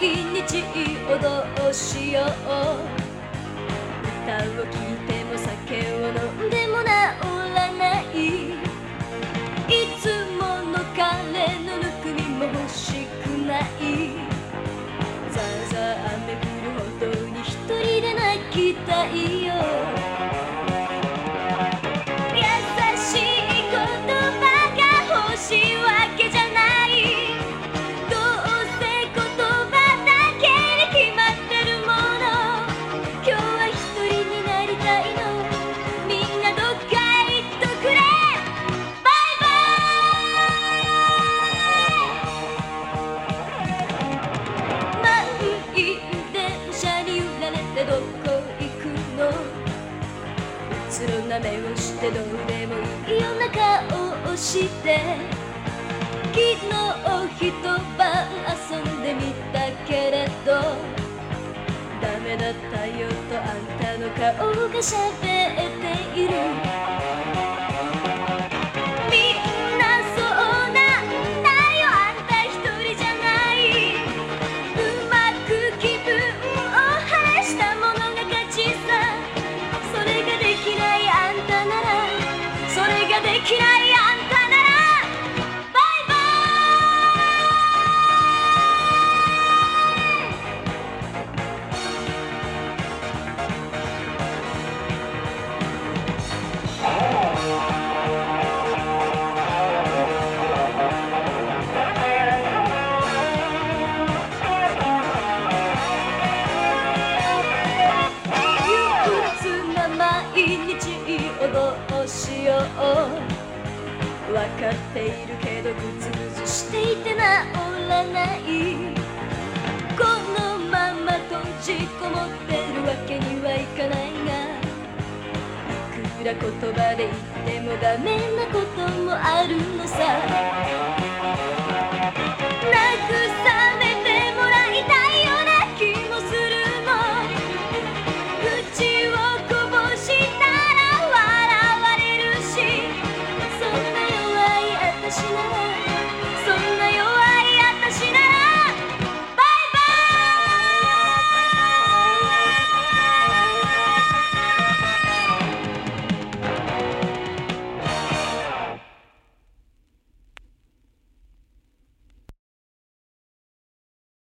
毎日脅しよう。歌を聴いても酒を飲んでも治らないいつもの彼のぬくみも欲しくないザーザー雨降るほどに一人で泣きたいよんな目をしてどうでもいいような顔をして昨日一晩遊んでみたけれどダメだったよとあんたの顔が喋っている。れが分かっているけどグズグズしていて治らない。このまま閉じこもってるわけにはいかないが。いくら言葉で言ってもダメなこともあるのさ。